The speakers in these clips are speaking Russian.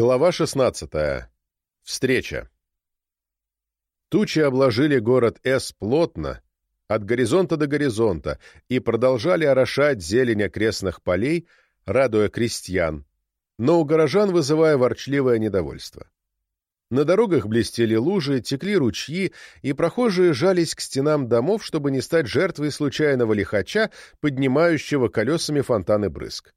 Глава 16. Встреча. Тучи обложили город С плотно, от горизонта до горизонта, и продолжали орошать зелень окрестных полей, радуя крестьян, но у горожан вызывая ворчливое недовольство. На дорогах блестели лужи, текли ручьи, и прохожие жались к стенам домов, чтобы не стать жертвой случайного лихача, поднимающего колесами фонтаны брызг.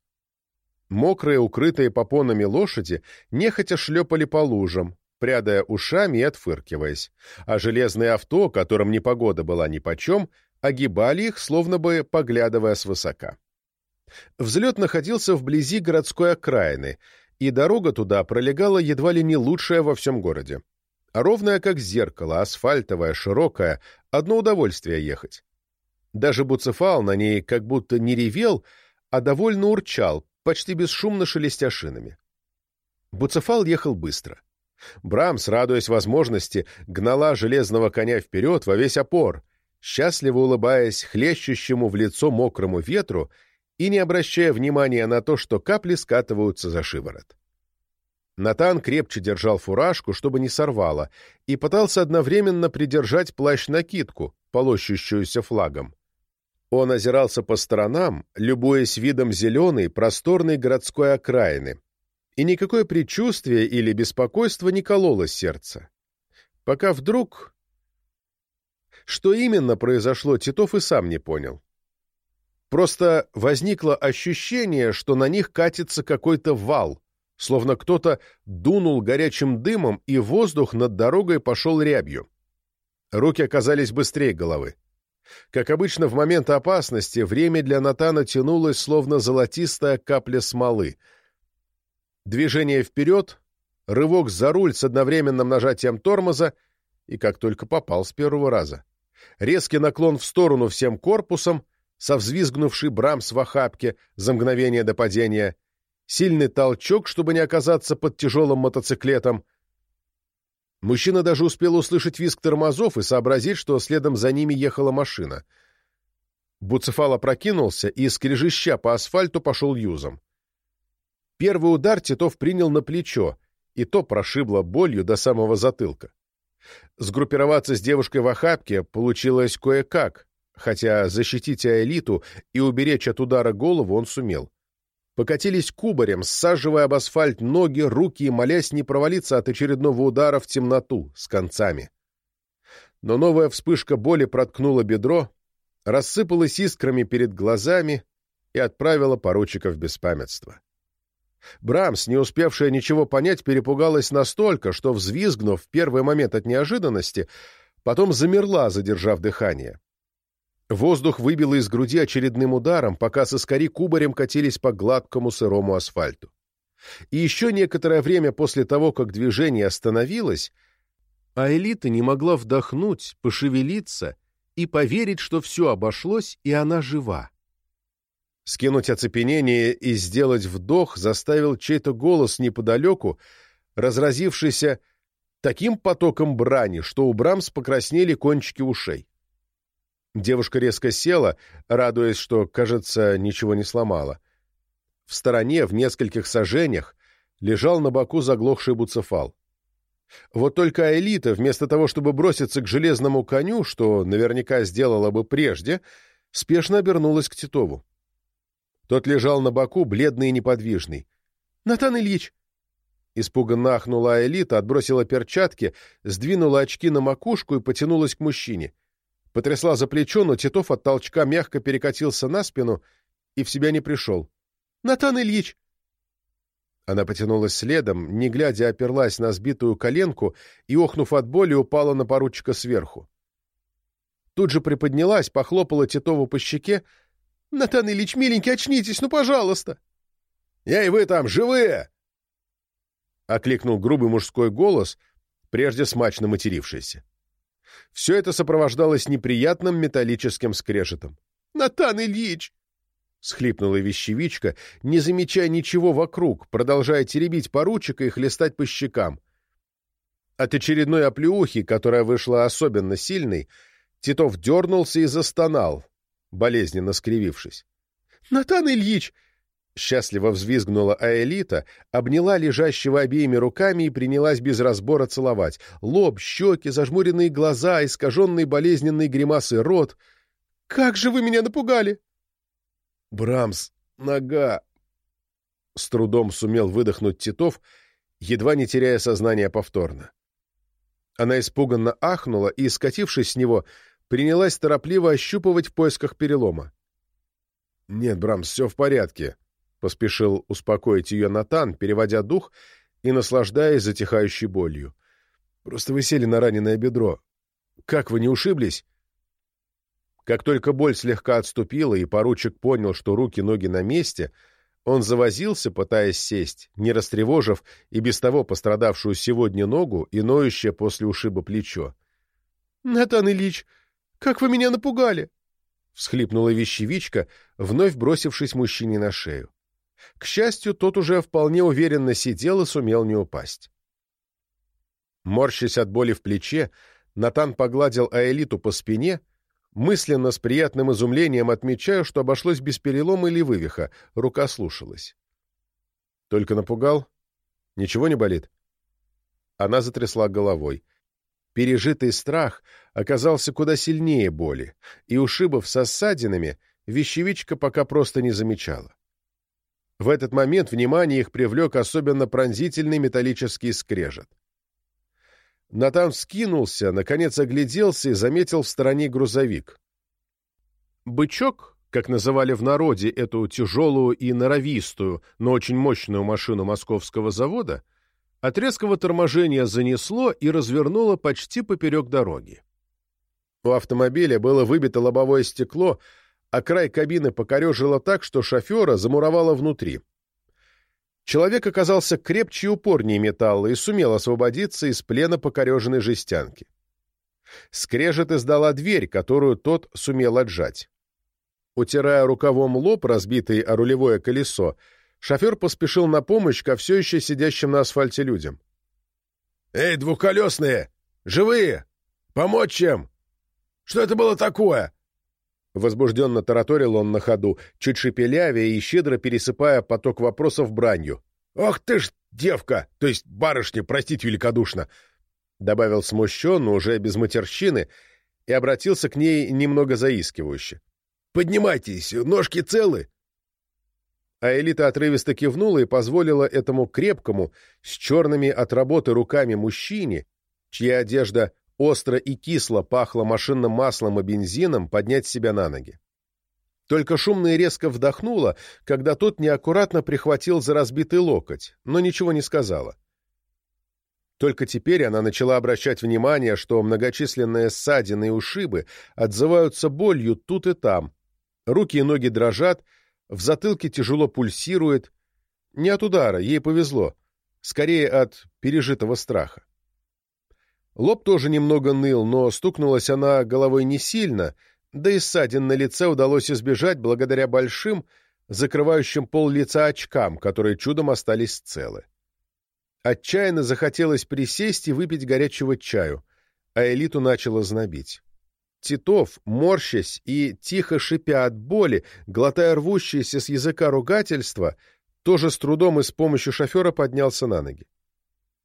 Мокрые, укрытые попонами лошади, нехотя шлепали по лужам, прядая ушами и отфыркиваясь, а железные авто, которым непогода была нипочем, огибали их, словно бы поглядывая свысока. Взлет находился вблизи городской окраины, и дорога туда пролегала едва ли не лучшая во всем городе. Ровная, как зеркало, асфальтовая, широкая, одно удовольствие ехать. Даже Буцефал на ней как будто не ревел, а довольно урчал, почти бесшумно шелестя шинами. Буцефал ехал быстро. Брамс, радуясь возможности, гнала железного коня вперед во весь опор, счастливо улыбаясь хлещущему в лицо мокрому ветру и не обращая внимания на то, что капли скатываются за шиворот. Натан крепче держал фуражку, чтобы не сорвало, и пытался одновременно придержать плащ-накидку, полощущуюся флагом. Он озирался по сторонам, любуясь видом зеленой, просторной городской окраины, и никакое предчувствие или беспокойство не кололо сердце. Пока вдруг... Что именно произошло, Титов и сам не понял. Просто возникло ощущение, что на них катится какой-то вал, словно кто-то дунул горячим дымом, и воздух над дорогой пошел рябью. Руки оказались быстрее головы. Как обычно, в момент опасности время для Натана тянулось, словно золотистая капля смолы. Движение вперед, рывок за руль с одновременным нажатием тормоза, и как только попал с первого раза. Резкий наклон в сторону всем корпусом, со взвизгнувший брамс в охапке за мгновение до падения, сильный толчок, чтобы не оказаться под тяжелым мотоциклетом, Мужчина даже успел услышать визг тормозов и сообразить, что следом за ними ехала машина. Буцефал опрокинулся и, скрежеща по асфальту, пошел юзом. Первый удар Титов принял на плечо, и то прошибло болью до самого затылка. Сгруппироваться с девушкой в охапке получилось кое-как, хотя защитить Аэлиту и уберечь от удара голову он сумел покатились кубарем, саживая об асфальт ноги, руки и молясь не провалиться от очередного удара в темноту с концами. Но новая вспышка боли проткнула бедро, рассыпалась искрами перед глазами и отправила поручика в беспамятство. Брамс, не успевшая ничего понять, перепугалась настолько, что, взвизгнув в первый момент от неожиданности, потом замерла, задержав дыхание. Воздух выбило из груди очередным ударом, пока соскари кубарем катились по гладкому сырому асфальту. И еще некоторое время после того, как движение остановилось, а элита не могла вдохнуть, пошевелиться и поверить, что все обошлось, и она жива. Скинуть оцепенение и сделать вдох заставил чей-то голос неподалеку, разразившийся таким потоком брани, что у Брамс покраснели кончики ушей. Девушка резко села, радуясь, что, кажется, ничего не сломала. В стороне, в нескольких сажениях, лежал на боку заглохший буцефал. Вот только Аэлита, вместо того, чтобы броситься к железному коню, что наверняка сделала бы прежде, спешно обернулась к Титову. Тот лежал на боку, бледный и неподвижный. — Натан Ильич! Испуганно ахнула Аэлита, отбросила перчатки, сдвинула очки на макушку и потянулась к мужчине. Потрясла за плечо, но Титов от толчка мягко перекатился на спину и в себя не пришел. «Натан Ильич!» Она потянулась следом, не глядя оперлась на сбитую коленку и, охнув от боли, упала на поручика сверху. Тут же приподнялась, похлопала Титову по щеке. «Натан Ильич, миленький, очнитесь, ну, пожалуйста!» «Я и вы там, живые!» — окликнул грубый мужской голос, прежде смачно матерившийся. Все это сопровождалось неприятным металлическим скрежетом. «Натан Ильич!» — схлипнула вещевичка, не замечая ничего вокруг, продолжая теребить поручика и хлестать по щекам. От очередной оплеухи, которая вышла особенно сильной, Титов дернулся и застонал, болезненно скривившись. — Натан Ильич! Счастливо взвизгнула Аэлита, обняла лежащего обеими руками и принялась без разбора целовать. Лоб, щеки, зажмуренные глаза, искаженный болезненной гримасой рот. «Как же вы меня напугали!» «Брамс, нога!» С трудом сумел выдохнуть Титов, едва не теряя сознание повторно. Она испуганно ахнула и, скатившись с него, принялась торопливо ощупывать в поисках перелома. «Нет, Брамс, все в порядке», Поспешил успокоить ее Натан, переводя дух и наслаждаясь затихающей болью. «Просто вы сели на раненое бедро. Как вы не ушиблись?» Как только боль слегка отступила, и поручик понял, что руки-ноги на месте, он завозился, пытаясь сесть, не растревожив и без того пострадавшую сегодня ногу и ноющее после ушиба плечо. — Натан Ильич, как вы меня напугали! — всхлипнула вещевичка, вновь бросившись мужчине на шею. К счастью, тот уже вполне уверенно сидел и сумел не упасть. Морщась от боли в плече, Натан погладил Аэлиту по спине, мысленно с приятным изумлением отмечая, что обошлось без перелома или вывиха, рука слушалась. «Только напугал? Ничего не болит?» Она затрясла головой. Пережитый страх оказался куда сильнее боли, и ушибов со ссадинами вещевичка пока просто не замечала. В этот момент внимание их привлек особенно пронзительный металлический скрежет. Натан вскинулся, наконец огляделся и заметил в стороне грузовик. Бычок, как называли в народе эту тяжелую и норовистую, но очень мощную машину московского завода, от резкого торможения занесло и развернуло почти поперек дороги. У автомобиля было выбито лобовое стекло, а край кабины покорежило так, что шофера замуровало внутри. Человек оказался крепче и упорнее металла и сумел освободиться из плена покореженной жестянки. Скрежет издала дверь, которую тот сумел отжать. Утирая рукавом лоб, разбитый о рулевое колесо, шофер поспешил на помощь ко все еще сидящим на асфальте людям. «Эй, двухколесные! Живые! Помочь чем? Что это было такое?» Возбужденно тараторил он на ходу, чуть шепелявя и щедро пересыпая поток вопросов бранью. «Ох ты ж, девка! То есть барышня, простите великодушно!» Добавил смущенно, уже без матерщины, и обратился к ней немного заискивающе. «Поднимайтесь, ножки целы!» А Элита отрывисто кивнула и позволила этому крепкому, с черными от работы руками мужчине, чья одежда остро и кисло пахло машинным маслом и бензином, поднять себя на ноги. Только шумно и резко вдохнула, когда тот неаккуратно прихватил за разбитый локоть, но ничего не сказала. Только теперь она начала обращать внимание, что многочисленные ссадины и ушибы отзываются болью тут и там. Руки и ноги дрожат, в затылке тяжело пульсирует. Не от удара, ей повезло. Скорее от пережитого страха. Лоб тоже немного ныл, но стукнулась она головой не сильно, да и ссадин на лице удалось избежать благодаря большим, закрывающим пол лица очкам, которые чудом остались целы. Отчаянно захотелось присесть и выпить горячего чаю, а элиту начало знобить. Титов, морщась и тихо шипя от боли, глотая рвущиеся с языка ругательства, тоже с трудом и с помощью шофера поднялся на ноги.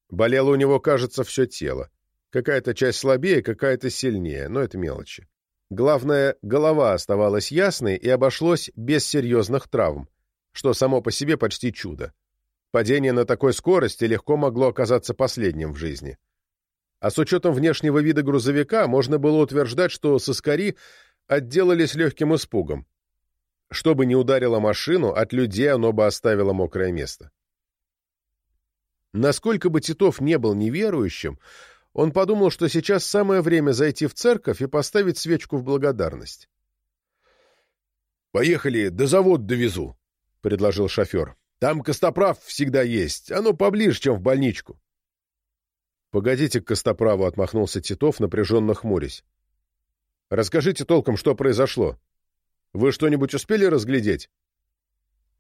Болело у него, кажется, все тело. Какая-то часть слабее, какая-то сильнее, но это мелочи. Главное, голова оставалась ясной и обошлось без серьезных травм, что само по себе почти чудо. Падение на такой скорости легко могло оказаться последним в жизни. А с учетом внешнего вида грузовика можно было утверждать, что соскари отделались легким испугом. Чтобы не ударило машину, от людей оно бы оставило мокрое место. Насколько бы Титов не был неверующим, он подумал, что сейчас самое время зайти в церковь и поставить свечку в благодарность. «Поехали, до завод довезу», — предложил шофер. «Там костоправ всегда есть, оно поближе, чем в больничку». «Погодите к костоправу», — отмахнулся Титов, напряженно хмурясь. «Расскажите толком, что произошло. Вы что-нибудь успели разглядеть?»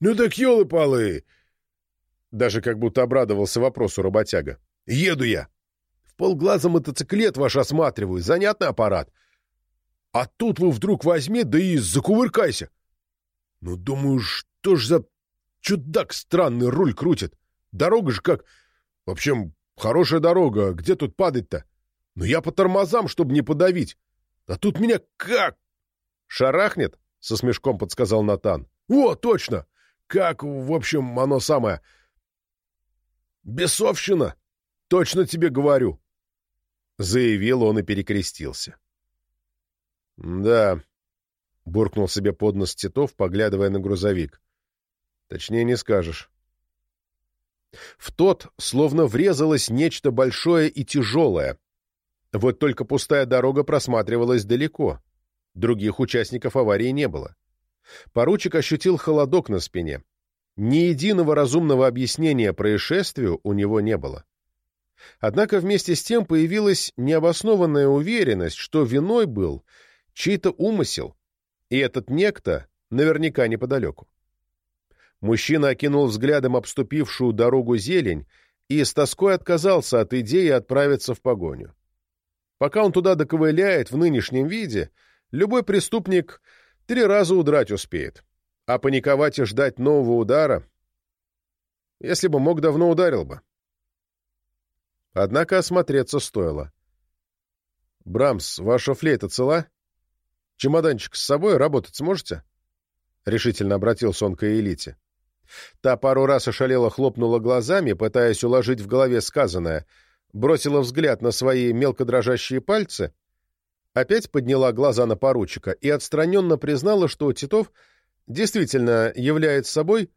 «Ну так елы-палы!» Даже как будто обрадовался вопросу работяга. «Еду я!» Полглаза мотоциклет ваш осматриваю, занятный аппарат. А тут вы вдруг возьми, да и закувыркайся. Ну, думаю, что ж за чудак странный руль крутит. Дорога же как... В общем, хорошая дорога, где тут падать-то? Но я по тормозам, чтобы не подавить. А тут меня как? Шарахнет? Со смешком подсказал Натан. О, точно! Как, в общем, оно самое... Бесовщина! Точно тебе говорю! Заявил он и перекрестился. Да, буркнул себе под нос Титов, поглядывая на грузовик. Точнее не скажешь. В тот словно врезалось нечто большое и тяжелое. Вот только пустая дорога просматривалась далеко. Других участников аварии не было. Поручик ощутил холодок на спине. Ни единого разумного объяснения происшествию у него не было. Однако вместе с тем появилась необоснованная уверенность, что виной был чей-то умысел, и этот некто наверняка неподалеку. Мужчина окинул взглядом обступившую дорогу зелень и с тоской отказался от идеи отправиться в погоню. Пока он туда доковыляет в нынешнем виде, любой преступник три раза удрать успеет, а паниковать и ждать нового удара... Если бы мог, давно ударил бы. Однако осмотреться стоило. «Брамс, ваша флейта цела? Чемоданчик с собой, работать сможете?» Решительно обратился он к элите. Та пару раз ошалело хлопнула глазами, пытаясь уложить в голове сказанное, бросила взгляд на свои мелко дрожащие пальцы, опять подняла глаза на поручика и отстраненно признала, что Титов действительно является собой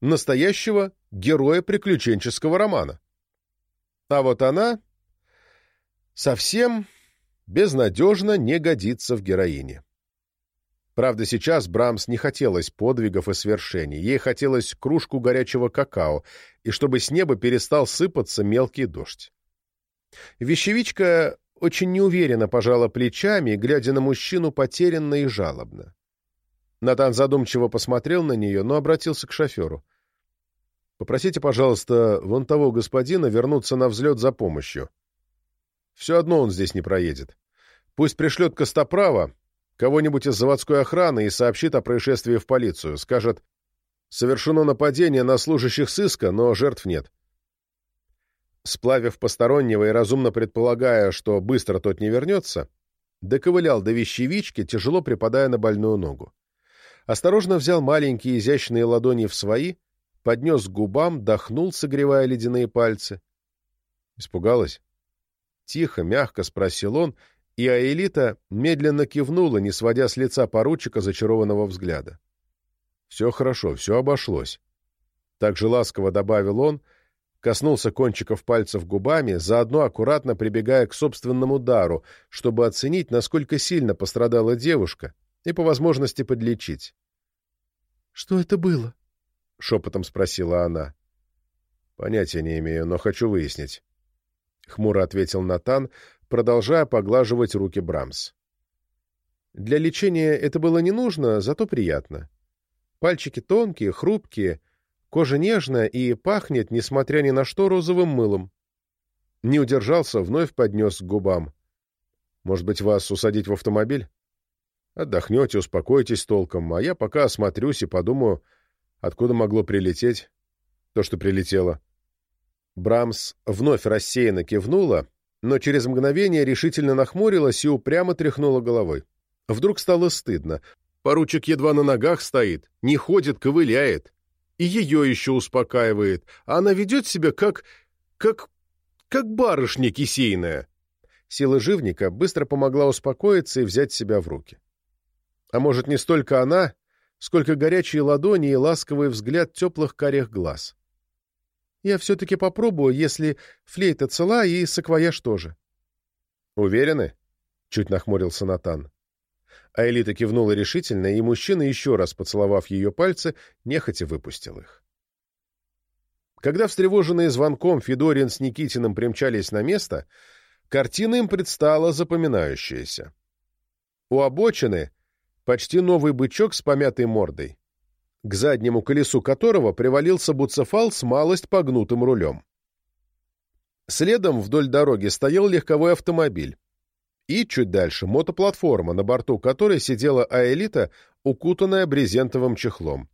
настоящего героя приключенческого романа. А вот она совсем безнадежно не годится в героине. Правда, сейчас Брамс не хотелось подвигов и свершений. Ей хотелось кружку горячего какао, и чтобы с неба перестал сыпаться мелкий дождь. Вещевичка очень неуверенно пожала плечами, глядя на мужчину потерянно и жалобно. Натан задумчиво посмотрел на нее, но обратился к шоферу. «Попросите, пожалуйста, вон того господина вернуться на взлет за помощью. Все одно он здесь не проедет. Пусть пришлет Костоправа, кого-нибудь из заводской охраны и сообщит о происшествии в полицию. Скажет, совершено нападение на служащих сыска, но жертв нет. Сплавив постороннего и разумно предполагая, что быстро тот не вернется, доковылял до вещевички, тяжело припадая на больную ногу. Осторожно взял маленькие изящные ладони в свои, поднес к губам, дохнул, согревая ледяные пальцы. Испугалась? Тихо, мягко спросил он, и Аэлита медленно кивнула, не сводя с лица поручика зачарованного взгляда. «Все хорошо, все обошлось». Так же ласково добавил он, коснулся кончиков пальцев губами, заодно аккуратно прибегая к собственному дару, чтобы оценить, насколько сильно пострадала девушка, и по возможности подлечить. «Что это было?» — шепотом спросила она. «Понятия не имею, но хочу выяснить», — хмуро ответил Натан, продолжая поглаживать руки Брамс. Для лечения это было не нужно, зато приятно. Пальчики тонкие, хрупкие, кожа нежная и пахнет, несмотря ни на что, розовым мылом. Не удержался, вновь поднес к губам. «Может быть, вас усадить в автомобиль? Отдохнете, успокойтесь толком, а я пока осмотрюсь и подумаю, откуда могло прилететь то, что прилетело». Брамс вновь рассеянно кивнула, но через мгновение решительно нахмурилась и упрямо тряхнула головой. Вдруг стало стыдно. Поручик едва на ногах стоит, не ходит, ковыляет. И ее еще успокаивает, а она ведет себя как... как... как барышня кисейная. Сила живника быстро помогла успокоиться и взять себя в руки. А может, не столько она, сколько горячие ладони и ласковый взгляд теплых карих глаз. Я все-таки попробую, если флейта цела и саквояж тоже. «Уверены?» — чуть нахмурился Натан. А Элита кивнула решительно, и мужчина, еще раз поцеловав ее пальцы, нехотя выпустил их. Когда встревоженные звонком Федорин с Никитиным примчались на место, картина им предстала запоминающаяся. У обочины почти новый бычок с помятой мордой, к заднему колесу которого привалился буцефал с малость погнутым рулем. Следом вдоль дороги стоял легковой автомобиль. И чуть дальше мотоплатформа, на борту которой сидела Аэлита, укутанная брезентовым чехлом.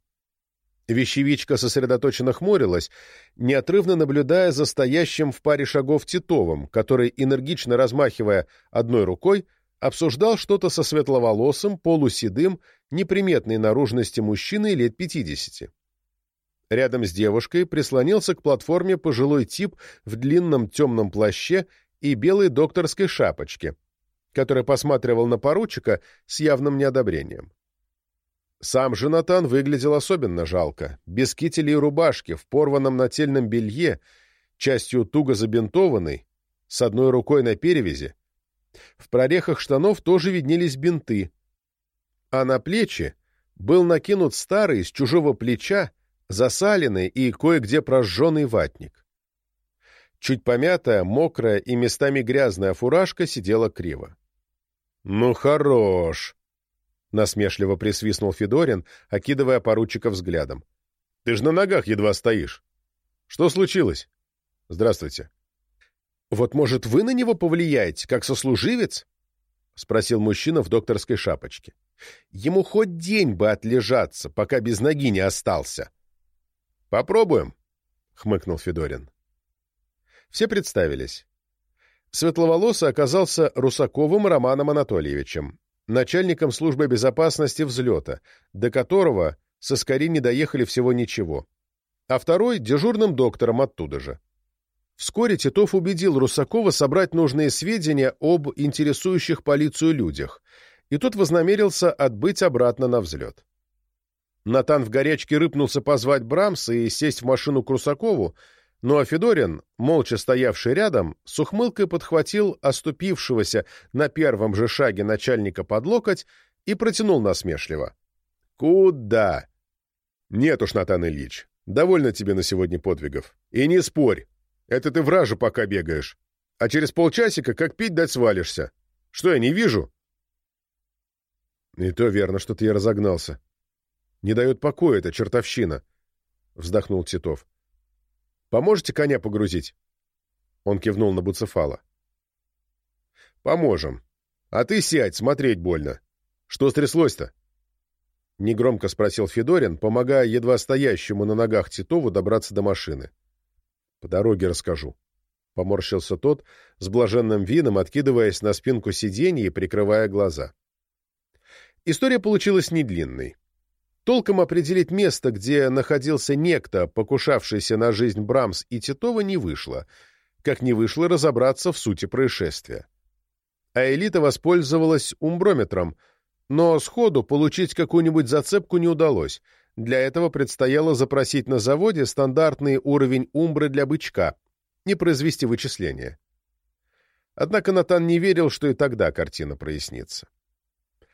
Вещевичка сосредоточенно хмурилась, неотрывно наблюдая за стоящим в паре шагов Титовым, который, энергично размахивая одной рукой, обсуждал что-то со светловолосым, полуседым, неприметной наружности мужчиной лет пятидесяти. Рядом с девушкой прислонился к платформе пожилой тип в длинном темном плаще и белой докторской шапочке, который посматривал на поручика с явным неодобрением. Сам же Натан выглядел особенно жалко, без кителя и рубашки, в порванном нательном белье, частью туго забинтованный, с одной рукой на перевязи. В прорехах штанов тоже виднелись бинты, а на плечи был накинут старый, с чужого плеча, засаленный и кое-где прожженный ватник. Чуть помятая, мокрая и местами грязная фуражка сидела криво. «Ну, хорош!» насмешливо присвистнул Федорин, окидывая поручика взглядом. Ты же на ногах едва стоишь. Что случилось? Здравствуйте. Вот, может, вы на него повлияете, как сослуживец? спросил мужчина в докторской шапочке. Ему хоть день бы отлежаться, пока без ноги не остался. Попробуем, хмыкнул Федорин. Все представились. Светловолосый оказался Русаковым Романом Анатольевичем, начальником службы безопасности взлета, до которого со Скорини доехали всего ничего, а второй — дежурным доктором оттуда же. Вскоре Титов убедил Русакова собрать нужные сведения об интересующих полицию людях, и тот вознамерился отбыть обратно на взлет. Натан в горячке рыпнулся позвать Брамса и сесть в машину к Русакову, ну а Федорин, молча стоявший рядом, с ухмылкой подхватил оступившегося на первом же шаге начальника под локоть и протянул насмешливо. «Куда?» «Нет уж, Натан Ильич, довольно тебе на сегодня подвигов. И не спорь, это ты вражу пока бегаешь. А через полчасика как пить дать свалишься. Что, я не вижу?» «И то верно, что ты разогнался. Не дает покоя эта чертовщина», — вздохнул Титов. Поможете коня погрузить?» Он кивнул на Буцефала. «Поможем. А ты сядь, смотреть больно. Что стряслось-то?» Негромко спросил Федорин, помогая едва стоящему на ногах Титову добраться до машины. «По дороге расскажу». Поморщился тот, с блаженным видом откидываясь на спинку сиденья и прикрывая глаза. История получилась недлинной. Толком определить место, где находился некто, покушавшийся на жизнь Брамс и Титова, не вышло, как не вышло разобраться в сути происшествия. А элита воспользовалась умброметром, но сходу получить какую-нибудь зацепку не удалось. Для этого предстояло запросить на заводе стандартный уровень умбры для бычка и произвести вычисления. Однако Натан не верил, что и тогда картина прояснится.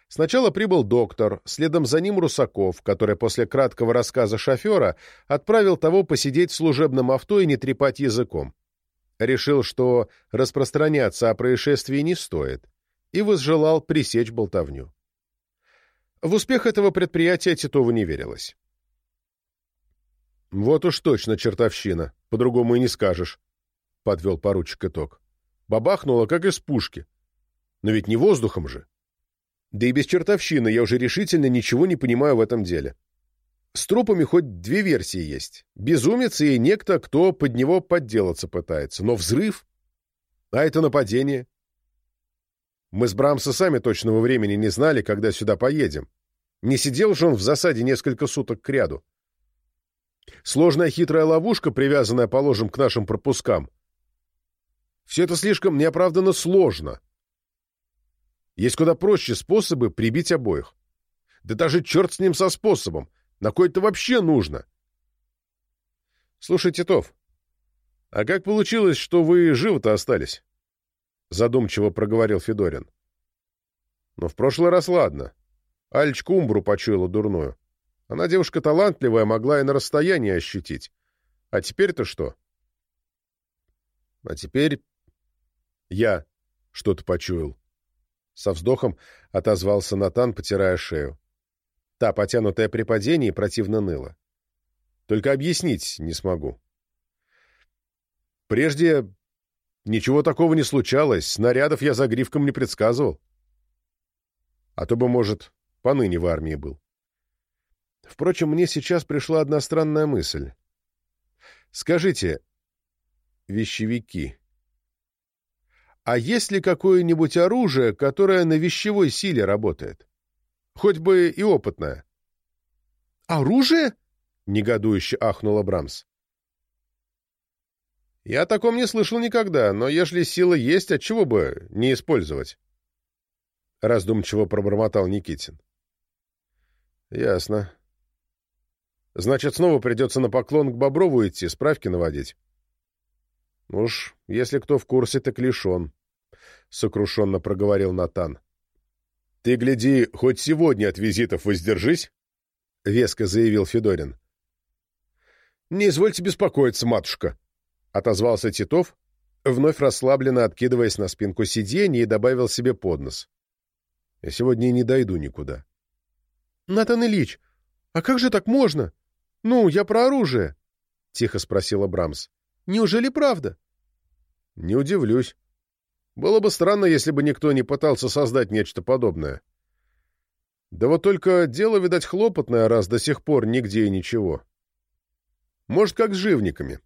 Сначала прибыл доктор, следом за ним Русаков, который после краткого рассказа шофера отправил того посидеть в служебном авто и не трепать языком. Решил, что распространяться о происшествии не стоит, и возжелал пресечь болтовню. В успех этого предприятия Титову не верилось. «Вот уж точно чертовщина, по-другому и не скажешь», — подвел поручик итог. «Бабахнуло, как из пушки. Но ведь не воздухом же». Да и без чертовщины я уже решительно ничего не понимаю в этом деле. С трупами хоть две версии есть. Безумец и некто, кто под него подделаться пытается. Но взрыв? А это нападение? Мы с Брамса сами точного времени не знали, когда сюда поедем. Не сидел же он в засаде несколько суток кряду. Сложная хитрая ловушка, привязанная, положим, к нашим пропускам. Все это слишком неоправданно сложно. Есть куда проще способы прибить обоих. Да даже черт с ним со способом. На кой это вообще нужно? Слушай, Титов, а как получилось, что вы живы-то остались? Задумчиво проговорил Федорин. Но в прошлый раз ладно. Альчка Умбру почуяла дурную. Она девушка талантливая, могла и на расстоянии ощутить. А теперь-то что? А теперь я что-то почуял. Со вздохом отозвался Натан, потирая шею. Та, потянутая при падении, противно ныла. Только объяснить не смогу. Прежде ничего такого не случалось, снарядов я за гривком не предсказывал. А то бы, может, поныне в армии был. Впрочем, мне сейчас пришла одна странная мысль. Скажите, вещевики, а есть ли какое-нибудь оружие, которое на вещевой силе работает? Хоть бы и опытное. «Оружие?» — негодующе ахнула Брамс. «Я о таком не слышал никогда, но ежели сила есть, отчего бы не использовать?» Раздумчиво пробормотал Никитин. «Ясно. Значит, снова придется на поклон к Боброву идти, справки наводить. Уж, если кто в курсе, так лишь он, — сокрушенно проговорил Натан. — Ты, гляди, хоть сегодня от визитов воздержись, — веско заявил Федорин. — Не извольте беспокоиться, матушка, — отозвался Титов, вновь расслабленно откидываясь на спинку сиденья и добавил себе под нос. — Я сегодня не дойду никуда. — Натан Ильич, а как же так можно? «Ну, я про оружие», — тихо спросила Брамс. «Неужели правда?» «Не удивлюсь. Было бы странно, если бы никто не пытался создать нечто подобное. Да вот только дело, видать, хлопотное, раз до сих пор нигде и ничего. Может, как с живниками.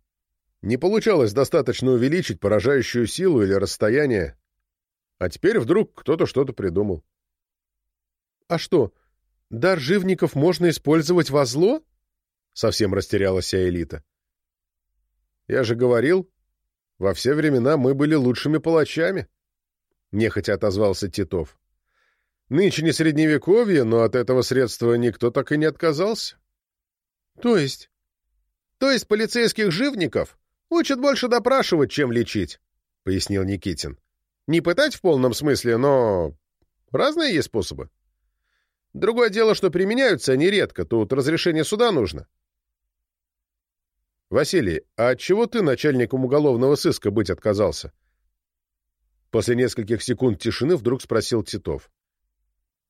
Не получалось достаточно увеличить поражающую силу или расстояние, а теперь вдруг кто-то что-то придумал. «А что, дар живников можно использовать во зло?» Совсем растерялась вся элита. «Я же говорил, во все времена мы были лучшими палачами», — нехотя отозвался Титов. «Нынче не средневековье, но от этого средства никто так и не отказался». «То есть?» «То есть полицейских живников учат больше допрашивать, чем лечить», — пояснил Никитин. «Не пытать в полном смысле, но разные есть способы. Другое дело, что применяются они редко, тут разрешение суда нужно. «Василий, а отчего ты начальником уголовного сыска быть отказался?» После нескольких секунд тишины вдруг спросил Титов.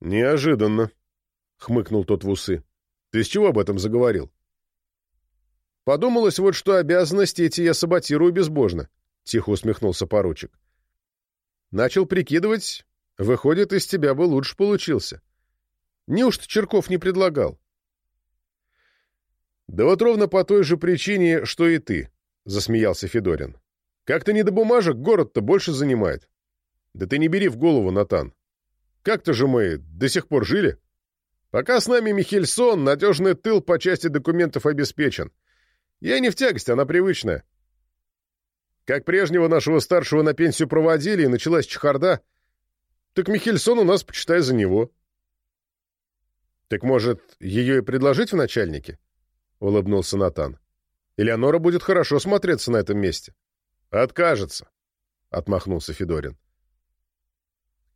«Неожиданно», — хмыкнул тот в усы. «Ты с чего об этом заговорил?» «Подумалось вот, что обязанности эти я саботирую безбожно», — тихо усмехнулся поручик. «Начал прикидывать, выходит, из тебя бы лучше получился. Неужто Черков не предлагал?» «Да вот ровно по той же причине, что и ты», — засмеялся Федорин. «Как-то не до бумажек город-то больше занимает». «Да ты не бери в голову, Натан. Как-то же мы до сих пор жили. Пока с нами Михельсон, надежный тыл по части документов обеспечен. Я не в тягость, она привычная. Как прежнего нашего старшего на пенсию проводили, и началась чехарда, так Михельсон у нас, почитай, за него». «Так, может, ее и предложить в начальнике?» — улыбнулся Натан. «Элеонора будет хорошо смотреться на этом месте». «Откажется», — отмахнулся Федорин.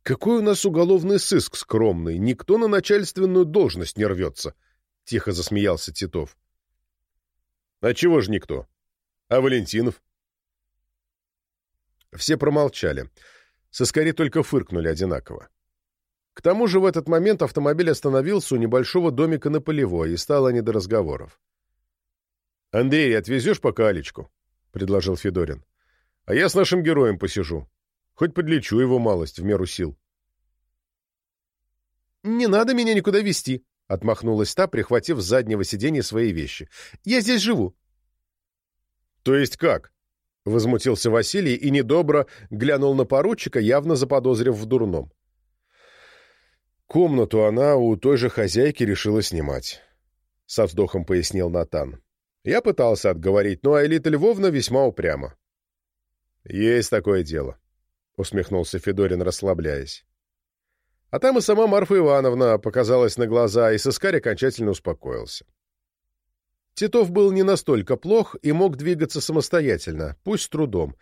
«Какой у нас уголовный сыск скромный! Никто на начальственную должность не рвется!» — тихо засмеялся Титов. «А чего же никто? А Валентинов?» Все промолчали. Соскари только фыркнули одинаково. К тому же в этот момент автомобиль остановился у небольшого домика на Полевой, и стало не до разговоров. — Андрей, отвезешь пока Алечку? — предложил Федорин. — А я с нашим героем посижу. Хоть подлечу его малость в меру сил. — Не надо меня никуда везти, — отмахнулась та, прихватив с заднего сиденья свои вещи. — Я здесь живу. — То есть как? — возмутился Василий и недобро глянул на поручика, явно заподозрив в дурном. Комнату она у той же хозяйки решила снимать, — со вздохом пояснил Натан. Я пытался отговорить, но Аэлита Львовна весьма упряма. «Есть такое дело», — усмехнулся Федорин, расслабляясь. А там и сама Марфа Ивановна показалась на глаза, и сыскарь окончательно успокоился. Титов был не настолько плох и мог двигаться самостоятельно, пусть с трудом,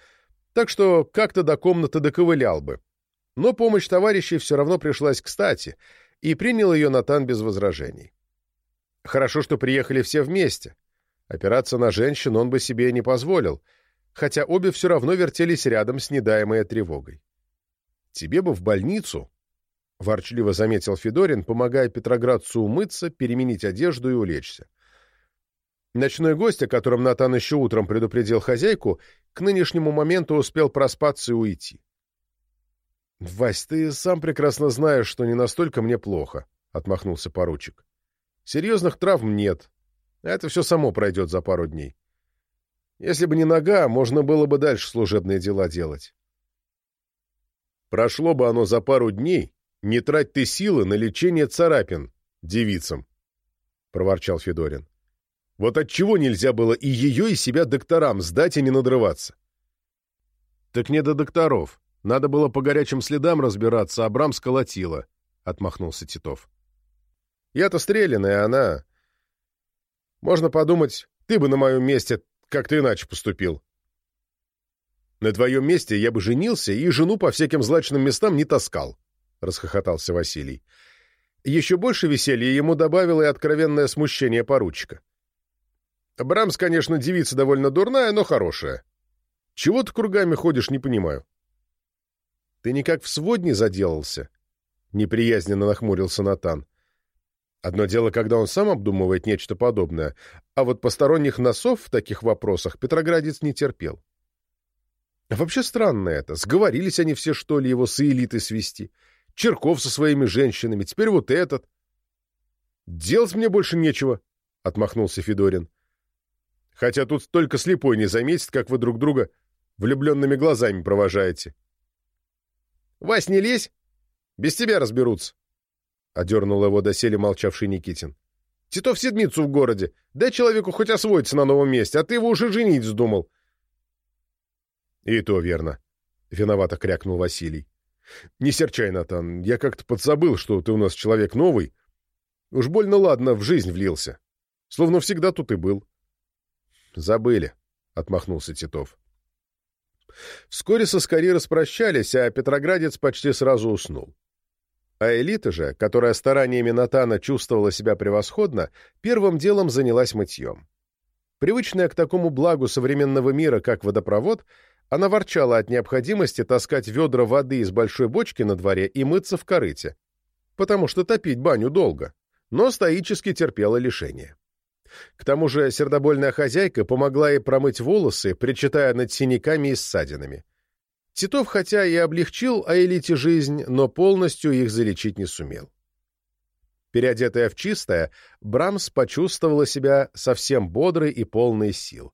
так что как-то до комнаты доковылял бы. Но помощь товарищей все равно пришлась кстати, и принял ее Натан без возражений. Хорошо, что приехали все вместе — Опираться на женщин он бы себе не позволил, хотя обе все равно вертелись рядом с недаемой тревогой. «Тебе бы в больницу», — ворчливо заметил Федорин, помогая Петроградцу умыться, переменить одежду и улечься. Ночной гость, о котором Натан еще утром предупредил хозяйку, к нынешнему моменту успел проспаться и уйти. «Вась, ты сам прекрасно знаешь, что не настолько мне плохо», — отмахнулся поручик. Серьезных травм нет. Это все само пройдет за пару дней. Если бы не нога, можно было бы дальше служебные дела делать. Прошло бы оно за пару дней, не трать ты силы на лечение царапин девицам, — проворчал Федорин. Вот отчего нельзя было и ее, и себя докторам сдать и не надрываться? Так не до докторов. Надо было по горячим следам разбираться, а Брам сколотила, — отмахнулся Титов. Я-то стреляная, она... Можно подумать, ты бы на моем месте как-то иначе поступил. На твоем месте я бы женился и жену по всяким злачным местам не таскал, — расхохотался Василий. Еще больше веселья ему добавило и откровенное смущение поручика. Брамс, конечно, девица довольно дурная, но хорошая. Чего ты кругами ходишь, не понимаю. Ты никак в сводне заделался? Неприязненно нахмурился Натан. Одно дело, когда он сам обдумывает нечто подобное, а вот посторонних носов в таких вопросах Петроградец не терпел. Вообще странно это. Сговорились они все, что ли, его с элитой свести. Черков со своими женщинами, теперь вот этот. «Делать мне больше нечего», — отмахнулся Федорин. «Хотя тут только слепой не заметит, как вы друг друга влюбленными глазами провожаете». «Вась, не лезь! Без тебя разберутся!» — одернул его доселе молчавший Никитин. «Титов седмицу в городе. Дай человеку хоть освоиться на новом месте, а ты его уже женить вздумал. «И то верно», — виновато крякнул Василий. «Не серчай, Натан, я как-то подзабыл, что ты у нас человек новый. Уж больно ладно в жизнь влился. Словно всегда тут и был». «Забыли», — отмахнулся Титов. Вскоре со Скори распрощались, а Петроградец почти сразу уснул. А элита же, которая стараниями Натана чувствовала себя превосходно, первым делом занялась мытьем. Привычная к такому благу современного мира, как водопровод, она ворчала от необходимости таскать ведра воды из большой бочки на дворе и мыться в корыте, потому что топить баню долго, но стоически терпела лишение. К тому же сердобольная хозяйка помогла ей промыть волосы, причитая над синяками и ссадинами. Титов хотя и облегчил Аэлите жизнь, но полностью их залечить не сумел. Переодетая в чистое, Брамс почувствовала себя совсем бодрой и полной сил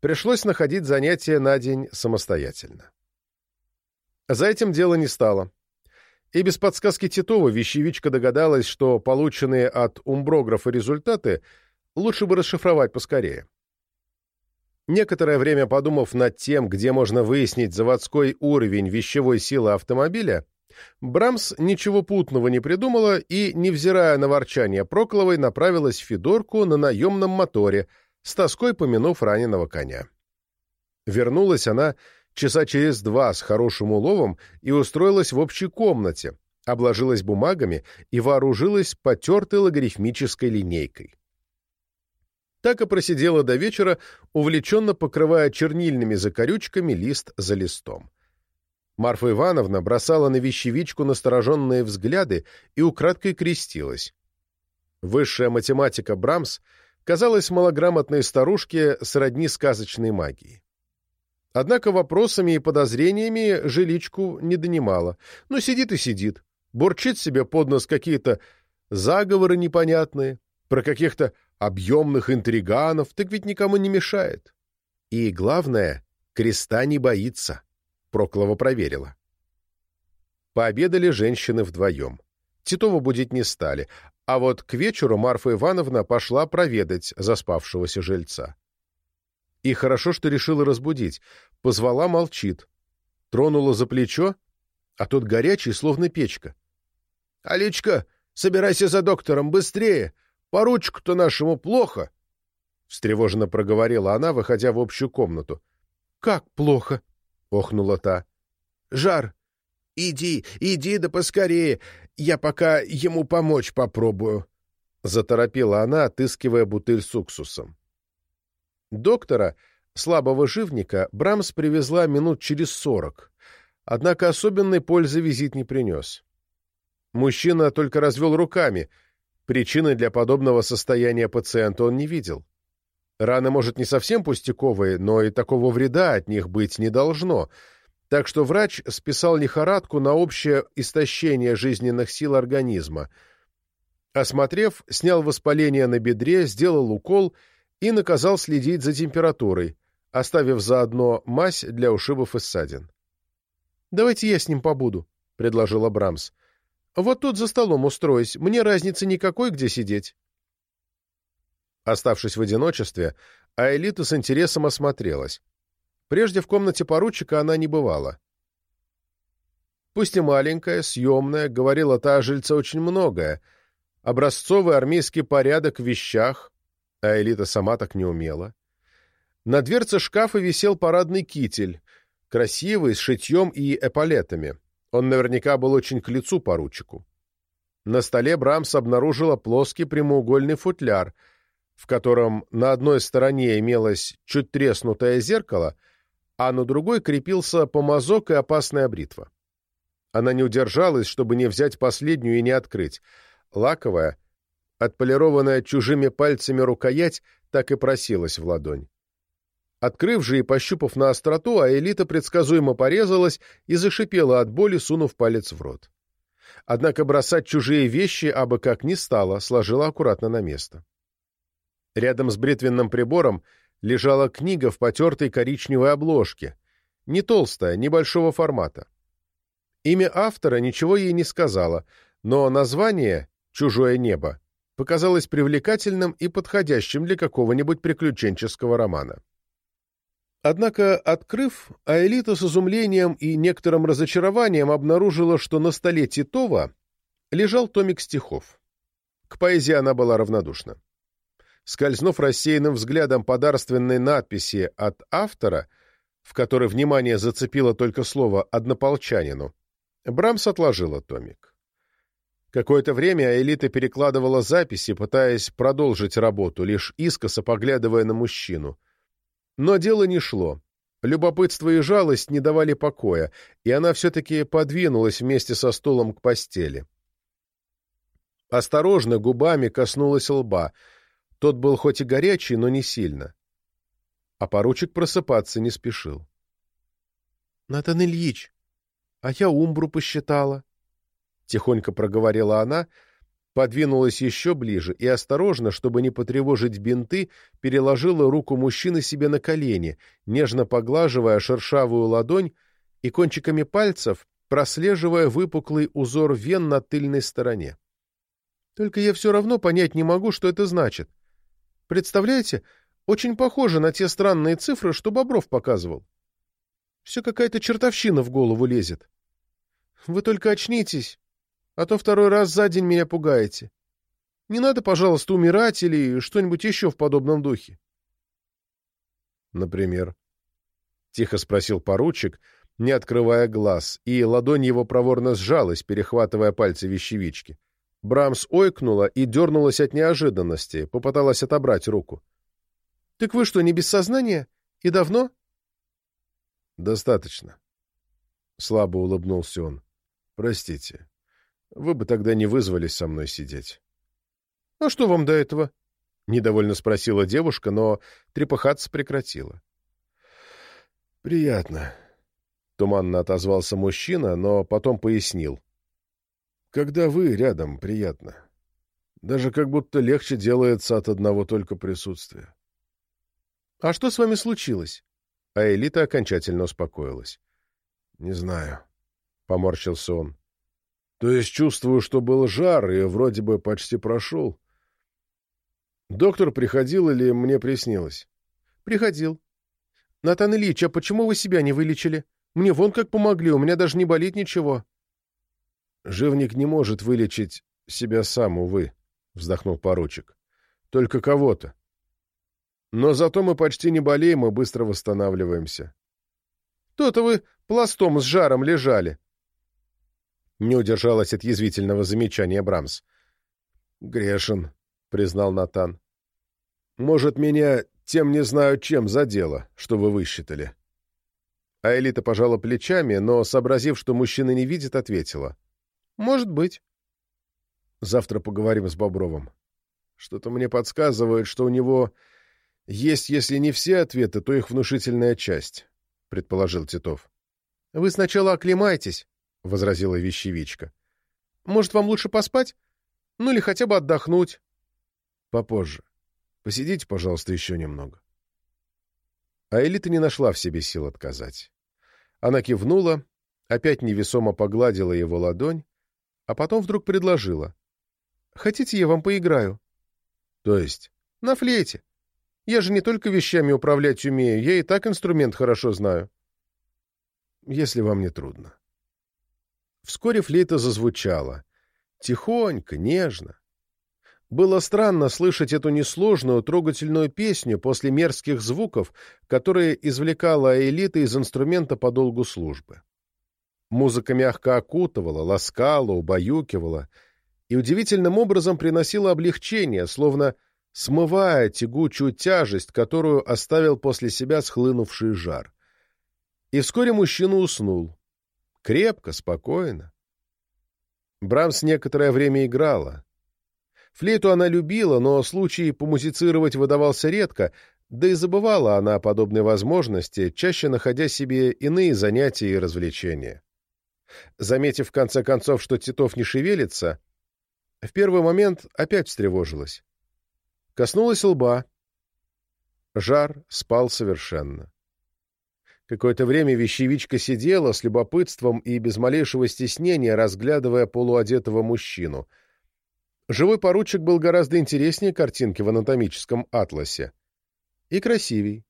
пришлось находить занятия на день самостоятельно. За этим дело не стало. И без подсказки Титова вещевичка догадалась, что полученные от умбрографа результаты лучше бы расшифровать поскорее. Некоторое время подумав над тем, где можно выяснить заводской уровень вещевой силы автомобиля, Брамс ничего путного не придумала и, невзирая на ворчание Прокловой, направилась в Федорку на наемном моторе — с тоской помянув раненого коня. Вернулась она часа через два с хорошим уловом и устроилась в общей комнате, обложилась бумагами и вооружилась потертой логарифмической линейкой. Так и просидела до вечера, увлеченно покрывая чернильными закорючками лист за листом. Марфа Ивановна бросала на вещевичку настороженные взгляды и украдкой крестилась. Высшая математика Брамс — казалась малограмотной старушке сродни сказочной магии. Однако вопросами и подозрениями жиличку не донимала. Ну, сидит и сидит, бурчит себе под нос какие-то заговоры непонятные, про каких-то объемных интриганов, так ведь никому не мешает. И, главное, креста не боится, Проклова проверила. Пообедали женщины вдвоем. Титова будить не стали, а вот к вечеру Марфа Ивановна пошла проведать заспавшегося жильца. И хорошо, что решила разбудить. Позвала, молчит. Тронула за плечо, а тот горячий, словно печка. — Аличка, собирайся за доктором, быстрее! Поручку-то нашему плохо! — встревоженно проговорила она, выходя в общую комнату. — Как плохо? — охнула та. — Жар, «Иди, иди да поскорее, я пока ему помочь попробую», — заторопила она, отыскивая бутыль с уксусом. Доктора, слабого живника, Брамс привезла минут через сорок, однако особенной пользы визит не принес. Мужчина только развел руками, причины для подобного состояния пациента он не видел. Раны, может, не совсем пустяковые, но и такого вреда от них быть не должно — так что врач списал лихорадку на общее истощение жизненных сил организма. Осмотрев, снял воспаление на бедре, сделал укол и наказал следить за температурой, оставив заодно мазь для ушибов и ссадин. «Давайте я с ним побуду», — предложил Абрамс. «Вот тут за столом устроюсь. Мне разницы никакой, где сидеть». Оставшись в одиночестве, Аэлита с интересом осмотрелась. Прежде в комнате поручика она не бывала. Пусть и маленькая, съемная, говорила та жильца очень многое. Образцовый армейский порядок в вещах, а Элита сама так не умела. На дверце шкафа висел парадный китель, красивый, с шитьем и эполетами. Он наверняка был очень к лицу поручику. На столе Брамс обнаружила плоский прямоугольный футляр, в котором на одной стороне имелось чуть треснутое зеркало, а на другой крепился помазок и опасная бритва. Она не удержалась, чтобы не взять последнюю и не открыть. Лаковая, отполированная чужими пальцами рукоять, так и просилась в ладонь. Открыв же и пощупав на остроту, Аэлита предсказуемо порезалась и зашипела от боли, сунув палец в рот. Однако бросать чужие вещи абы как не стала, сложила аккуратно на место. Рядом с бритвенным прибором лежала книга в потертой коричневой обложке, не толстая, небольшого формата. Имя автора ничего ей не сказала, но название «Чужое небо» показалось привлекательным и подходящим для какого-нибудь приключенческого романа. Однако, открыв, Аэлита с изумлением и некоторым разочарованием обнаружила, что на столе Титова лежал томик стихов. К поэзии она была равнодушна. Скользнув рассеянным взглядом по дарственной надписи от автора, в которой внимание зацепило только слово «однополчанину», Брамс отложила томик. Какое-то время Элита перекладывала записи, пытаясь продолжить работу, лишь искоса поглядывая на мужчину. Но дело не шло. Любопытство и жалость не давали покоя, и она все-таки подвинулась вместе со стулом к постели. Осторожно губами коснулась лба. Тот был хоть и горячий, но не сильно. А поручик просыпаться не спешил. — Натан Ильич, а я умбру посчитала. Тихонько проговорила она, подвинулась еще ближе и осторожно, чтобы не потревожить бинты, переложила руку мужчины себе на колени, нежно поглаживая шершавую ладонь и кончиками пальцев прослеживая выпуклый узор вен на тыльной стороне. Только я все равно понять не могу, что это значит. Представляете, очень похоже на те странные цифры, что Бобров показывал. Все какая-то чертовщина в голову лезет. Вы только очнитесь, а то второй раз за день меня пугаете. Не надо, пожалуйста, умирать или что-нибудь еще в подобном духе. Например? Тихо спросил поручик, не открывая глаз, и ладонь его проворно сжалась, перехватывая пальцы вещевички. Брамс ойкнула и дернулась от неожиданности, попыталась отобрать руку. — Так вы что, не без сознания? И давно? «Достаточно», — слабо улыбнулся он. «Простите, вы бы тогда не вызвались со мной сидеть». «А что вам до этого?» — недовольно спросила девушка, но трепыхаться прекратила. «Приятно», — туманно отозвался мужчина, но потом пояснил. «Когда вы рядом, приятно. Даже как будто легче делается от одного только присутствия». «А что с вами случилось?» а Элита окончательно успокоилась. «Не знаю», — поморщился он. «То есть чувствую, что был жар, и вроде бы почти прошел. Доктор приходил или мне приснилось?» «Приходил. Натан Ильич, а почему вы себя не вылечили? Мне вон как помогли, у меня даже не болит ничего». «Живник не может вылечить себя сам, увы», — вздохнул поручик. «Только кого-то. Но зато мы почти не болеем и быстро восстанавливаемся. То-то вы пластом с жаром лежали. Не удержалась от язвительного замечания Брамс. Грешен, признал Натан. Может, меня тем не знаю чем задело, что вы высчитали. А Элита пожала плечами, но, сообразив, что мужчина не видит, ответила. «Может быть». «Завтра поговорим с Бобровым. Что-то мне подсказывает, что у него есть, если не все ответы, то их внушительная часть, — предположил Титов. — Вы сначала оклемайтесь, — возразила вещевичка. — Может, вам лучше поспать? Ну или хотя бы отдохнуть. Попозже. Посидите, пожалуйста, еще немного. А Элита не нашла в себе сил отказать. Она кивнула, опять невесомо погладила его ладонь, а потом вдруг предложила. «Хотите, я вам поиграю?» «То есть?» «На флейте. Я же не только вещами управлять умею, я и так инструмент хорошо знаю». «Если вам не трудно». Вскоре флейта зазвучала. Тихонько, нежно. Было странно слышать эту несложную, трогательную песню после мерзких звуков, которые извлекала элита из инструмента по долгу службы. Музыка мягко окутывала, ласкала, убаюкивала и удивительным образом приносила облегчение, словно смывая тягучую тяжесть, которую оставил после себя схлынувший жар. И вскоре мужчина уснул. Крепко, спокойно. Брамс некоторое время играла. Флейту она любила, но случай помузицировать выдавался редко, да и забывала она о подобной возможности, чаще находя себе иные занятия и развлечения. Заметив в конце концов, что Титов не шевелится, в первый момент опять встревожилась. Коснулась лба. Жар спал совершенно. Какое-то время вещевичка сидела с любопытством и без малейшего стеснения, разглядывая полуодетого мужчину. Живой поручик был гораздо интереснее картинки в анатомическом атласе. И красивей.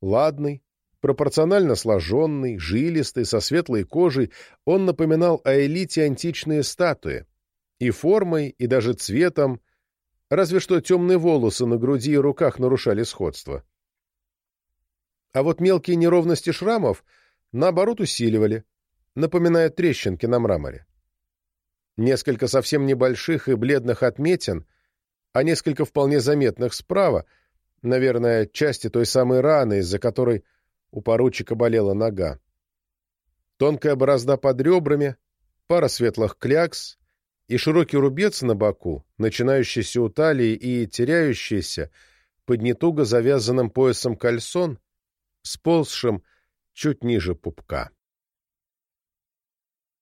Ладный, пропорционально сложенный, жилистый, со светлой кожей, он напоминал о элите античные статуи. И формой, и даже цветом, разве что темные волосы на груди и руках нарушали сходство а вот мелкие неровности шрамов, наоборот, усиливали, напоминая трещинки на мраморе. Несколько совсем небольших и бледных отметин, а несколько вполне заметных справа, наверное, части той самой раны, из-за которой у поручика болела нога. Тонкая борозда под ребрами, пара светлых клякс и широкий рубец на боку, начинающийся у талии и теряющийся под нетуго завязанным поясом кальсон, сползшим чуть ниже пупка.